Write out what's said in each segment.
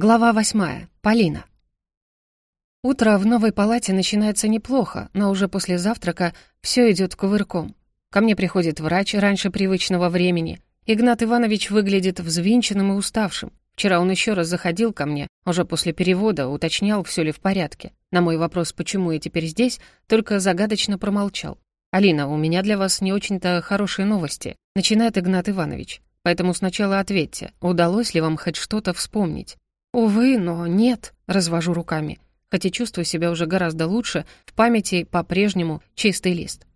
Глава восьмая. Полина. Утро в новой палате начинается неплохо, но уже после завтрака все идет кувырком. Ко мне приходит врач раньше привычного времени. Игнат Иванович выглядит взвинченным и уставшим. Вчера он еще раз заходил ко мне, уже после перевода, уточнял, все ли в порядке. На мой вопрос, почему я теперь здесь, только загадочно промолчал. «Алина, у меня для вас не очень-то хорошие новости», — начинает Игнат Иванович. «Поэтому сначала ответьте, удалось ли вам хоть что-то вспомнить?» «Увы, но нет», — развожу руками, хотя чувствую себя уже гораздо лучше, в памяти по-прежнему чистый лист.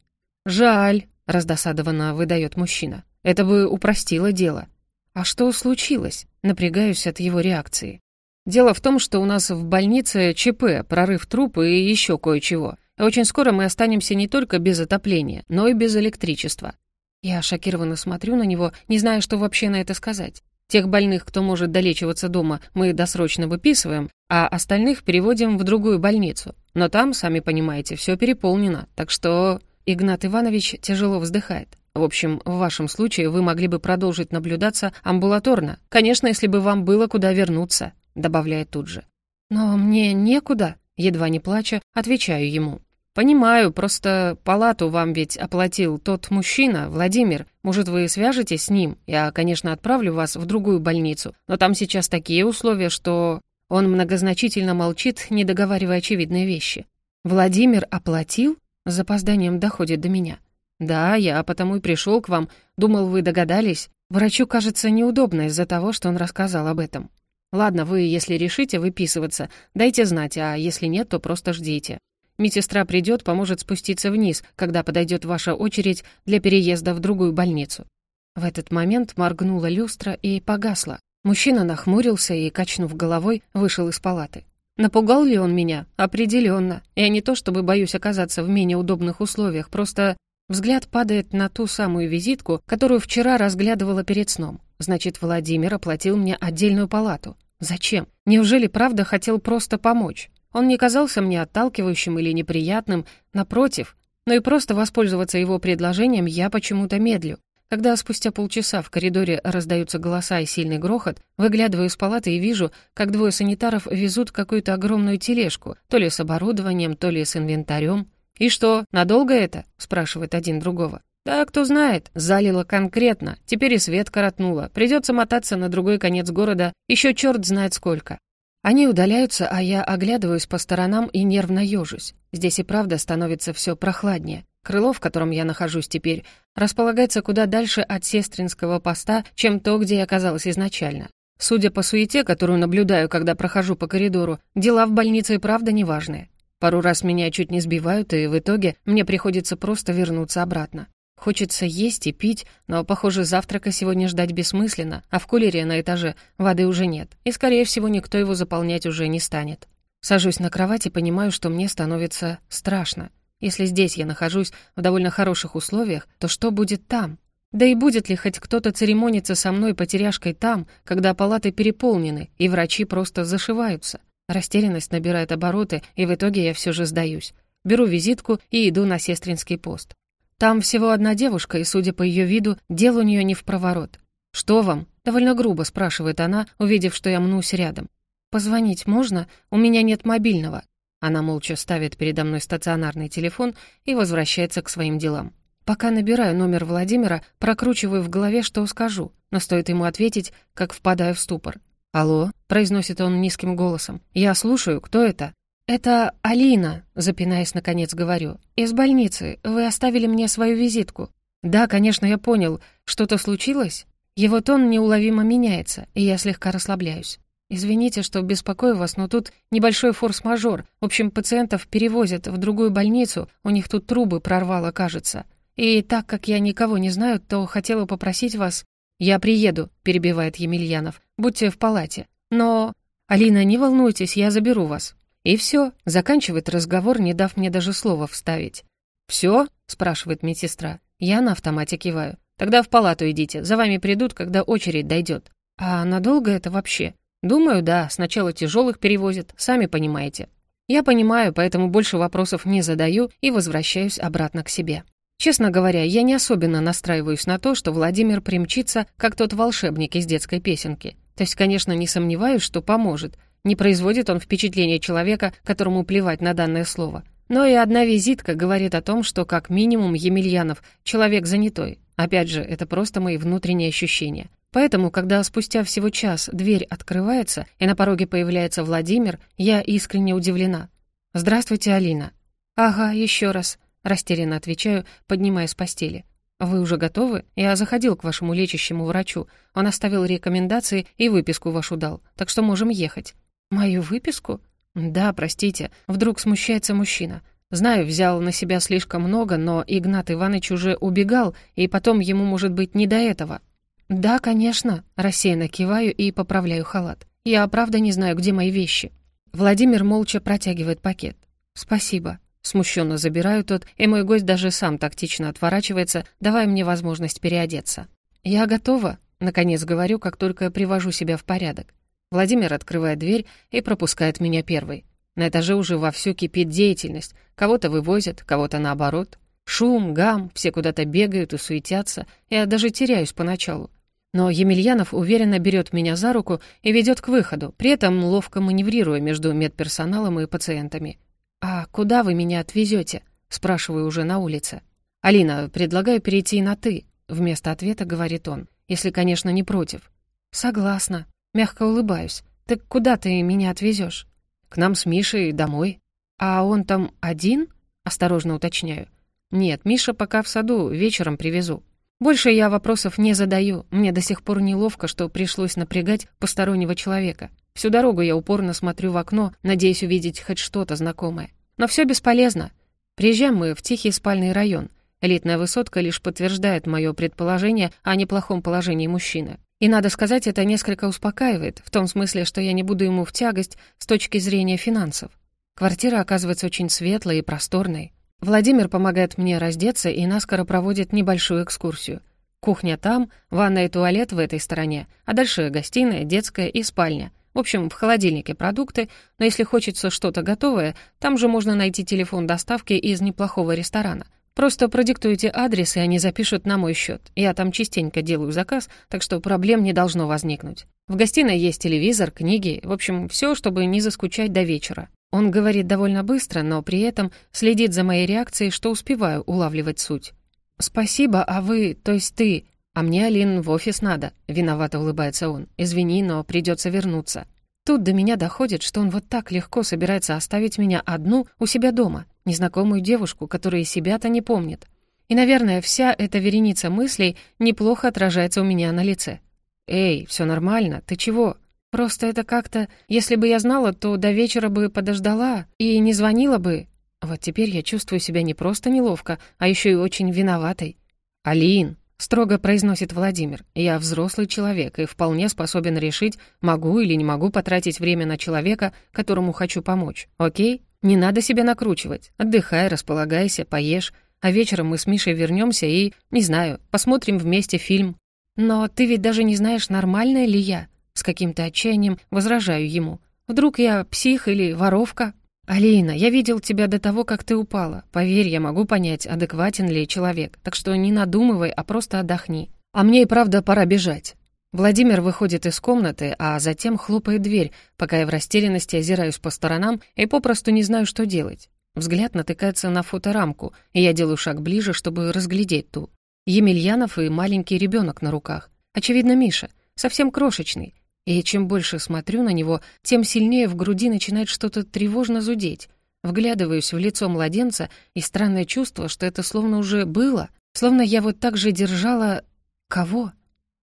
«Жаль», — раздосадованно выдает мужчина. «Это бы упростило дело». «А что случилось?» — напрягаюсь от его реакции. «Дело в том, что у нас в больнице ЧП, прорыв трупа и еще кое-чего. Очень скоро мы останемся не только без отопления, но и без электричества». Я шокированно смотрю на него, не зная, что вообще на это сказать. Тех больных, кто может долечиваться дома, мы досрочно выписываем, а остальных переводим в другую больницу. Но там, сами понимаете, все переполнено, так что...» Игнат Иванович тяжело вздыхает. В общем, в вашем случае вы могли бы продолжить наблюдаться амбулаторно. Конечно, если бы вам было куда вернуться», — добавляет тут же. «Но мне некуда», — едва не плача, отвечаю ему. «Понимаю, просто палату вам ведь оплатил тот мужчина, Владимир. Может, вы свяжетесь с ним? Я, конечно, отправлю вас в другую больницу, но там сейчас такие условия, что...» Он многозначительно молчит, не договаривая очевидные вещи. «Владимир оплатил?» С запозданием доходит до меня. «Да, я потому и пришел к вам. Думал, вы догадались. Врачу кажется неудобно из-за того, что он рассказал об этом. Ладно, вы, если решите выписываться, дайте знать, а если нет, то просто ждите. Медсестра придет, поможет спуститься вниз, когда подойдет ваша очередь для переезда в другую больницу». В этот момент моргнула люстра и погасла. Мужчина нахмурился и, качнув головой, вышел из палаты. Напугал ли он меня? Определенно. Я не то чтобы боюсь оказаться в менее удобных условиях, просто взгляд падает на ту самую визитку, которую вчера разглядывала перед сном. Значит, Владимир оплатил мне отдельную палату. Зачем? Неужели правда хотел просто помочь? Он не казался мне отталкивающим или неприятным, напротив, но и просто воспользоваться его предложением я почему-то медлю. Когда спустя полчаса в коридоре раздаются голоса и сильный грохот, выглядываю из палаты и вижу, как двое санитаров везут какую-то огромную тележку, то ли с оборудованием, то ли с инвентарем. «И что, надолго это?» — спрашивает один другого. «Да, кто знает, залило конкретно, теперь и свет коротнуло, придется мотаться на другой конец города, еще черт знает сколько». Они удаляются, а я оглядываюсь по сторонам и нервно ежусь. Здесь и правда становится все прохладнее. Крыло, в котором я нахожусь теперь, располагается куда дальше от сестринского поста, чем то, где я оказалась изначально. Судя по суете, которую наблюдаю, когда прохожу по коридору, дела в больнице и правда неважные. Пару раз меня чуть не сбивают, и в итоге мне приходится просто вернуться обратно. Хочется есть и пить, но, похоже, завтрака сегодня ждать бессмысленно, а в кулере на этаже воды уже нет, и, скорее всего, никто его заполнять уже не станет. Сажусь на кровать и понимаю, что мне становится страшно. Если здесь я нахожусь в довольно хороших условиях, то что будет там? Да и будет ли хоть кто-то церемониться со мной потеряшкой там, когда палаты переполнены, и врачи просто зашиваются? Растерянность набирает обороты, и в итоге я все же сдаюсь. Беру визитку и иду на сестринский пост. Там всего одна девушка, и, судя по ее виду, дело у нее не в проворот. «Что вам?» — довольно грубо спрашивает она, увидев, что я мнусь рядом. «Позвонить можно? У меня нет мобильного». Она молча ставит передо мной стационарный телефон и возвращается к своим делам. Пока набираю номер Владимира, прокручиваю в голове, что скажу, но стоит ему ответить, как впадаю в ступор. «Алло», — произносит он низким голосом. «Я слушаю, кто это?» «Это Алина», — запинаясь, наконец говорю. «Из больницы. Вы оставили мне свою визитку». «Да, конечно, я понял. Что-то случилось?» Его тон неуловимо меняется, и я слегка расслабляюсь. «Извините, что беспокою вас, но тут небольшой форс-мажор. В общем, пациентов перевозят в другую больницу, у них тут трубы прорвало, кажется. И так как я никого не знаю, то хотела попросить вас...» «Я приеду», — перебивает Емельянов. «Будьте в палате. Но...» «Алина, не волнуйтесь, я заберу вас. И все, заканчивает разговор, не дав мне даже слова вставить. «Все?» — спрашивает медсестра. Я на автомате киваю. «Тогда в палату идите, за вами придут, когда очередь дойдет». «А надолго это вообще?» «Думаю, да, сначала тяжелых перевозят, сами понимаете». Я понимаю, поэтому больше вопросов не задаю и возвращаюсь обратно к себе. Честно говоря, я не особенно настраиваюсь на то, что Владимир примчится, как тот волшебник из детской песенки. То есть, конечно, не сомневаюсь, что поможет. Не производит он впечатление человека, которому плевать на данное слово. Но и одна визитка говорит о том, что как минимум Емельянов — человек занятой. Опять же, это просто мои внутренние ощущения. Поэтому, когда спустя всего час дверь открывается, и на пороге появляется Владимир, я искренне удивлена. «Здравствуйте, Алина». «Ага, еще раз», — растерянно отвечаю, поднимаясь с постели. «Вы уже готовы? Я заходил к вашему лечащему врачу. Он оставил рекомендации и выписку вашу дал, так что можем ехать». «Мою выписку?» «Да, простите, вдруг смущается мужчина. Знаю, взял на себя слишком много, но Игнат Иванович уже убегал, и потом ему может быть не до этого». «Да, конечно», — рассеянно киваю и поправляю халат. «Я правда не знаю, где мои вещи». Владимир молча протягивает пакет. «Спасибо». Смущенно забираю тот, и мой гость даже сам тактично отворачивается, давая мне возможность переодеться. «Я готова», — наконец говорю, как только привожу себя в порядок. Владимир открывает дверь и пропускает меня первой. На этаже уже вовсю кипит деятельность. Кого-то вывозят, кого-то наоборот. Шум, гам, все куда-то бегают и суетятся. Я даже теряюсь поначалу. Но Емельянов уверенно берет меня за руку и ведет к выходу, при этом ловко маневрируя между медперсоналом и пациентами. «А куда вы меня отвезете? спрашиваю уже на улице. «Алина, предлагаю перейти на «ты», — вместо ответа говорит он, если, конечно, не против. «Согласна», — мягко улыбаюсь. «Так куда ты меня отвезешь? «К нам с Мишей домой». «А он там один?» — осторожно уточняю. «Нет, Миша пока в саду, вечером привезу». Больше я вопросов не задаю, мне до сих пор неловко, что пришлось напрягать постороннего человека. Всю дорогу я упорно смотрю в окно, надеясь увидеть хоть что-то знакомое. Но все бесполезно. Приезжаем мы в тихий спальный район. Элитная высотка лишь подтверждает мое предположение о неплохом положении мужчины. И, надо сказать, это несколько успокаивает, в том смысле, что я не буду ему в тягость с точки зрения финансов. Квартира оказывается очень светлой и просторной. Владимир помогает мне раздеться и наскоро проводит небольшую экскурсию. Кухня там, ванная и туалет в этой стороне, а дальше гостиная, детская и спальня. В общем, в холодильнике продукты, но если хочется что-то готовое, там же можно найти телефон доставки из неплохого ресторана. Просто продиктуйте адрес, и они запишут на мой счет. Я там частенько делаю заказ, так что проблем не должно возникнуть. В гостиной есть телевизор, книги, в общем, все, чтобы не заскучать до вечера. Он говорит довольно быстро, но при этом следит за моей реакцией, что успеваю улавливать суть. «Спасибо, а вы, то есть ты...» «А мне, Алин, в офис надо», — виновато улыбается он. «Извини, но придется вернуться». Тут до меня доходит, что он вот так легко собирается оставить меня одну у себя дома, незнакомую девушку, которая себя-то не помнит. И, наверное, вся эта вереница мыслей неплохо отражается у меня на лице. «Эй, все нормально, ты чего?» Просто это как-то... Если бы я знала, то до вечера бы подождала и не звонила бы. Вот теперь я чувствую себя не просто неловко, а еще и очень виноватой. «Алин», — строго произносит Владимир, «я взрослый человек и вполне способен решить, могу или не могу потратить время на человека, которому хочу помочь, окей? Не надо себя накручивать. Отдыхай, располагайся, поешь, а вечером мы с Мишей вернемся и, не знаю, посмотрим вместе фильм. Но ты ведь даже не знаешь, нормальная ли я. С каким-то отчаянием возражаю ему. «Вдруг я псих или воровка?» «Алина, я видел тебя до того, как ты упала. Поверь, я могу понять, адекватен ли человек. Так что не надумывай, а просто отдохни. А мне и правда пора бежать». Владимир выходит из комнаты, а затем хлопает дверь, пока я в растерянности озираюсь по сторонам и попросту не знаю, что делать. Взгляд натыкается на фоторамку, и я делаю шаг ближе, чтобы разглядеть ту. Емельянов и маленький ребенок на руках. Очевидно, Миша. Совсем крошечный. И чем больше смотрю на него, тем сильнее в груди начинает что-то тревожно зудеть. Вглядываюсь в лицо младенца, и странное чувство, что это словно уже было, словно я вот так же держала... кого?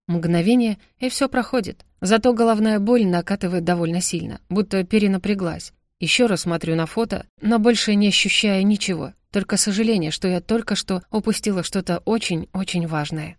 Мгновение, и все проходит. Зато головная боль накатывает довольно сильно, будто перенапряглась. Еще раз смотрю на фото, но больше не ощущая ничего, только сожаление, что я только что упустила что-то очень-очень важное.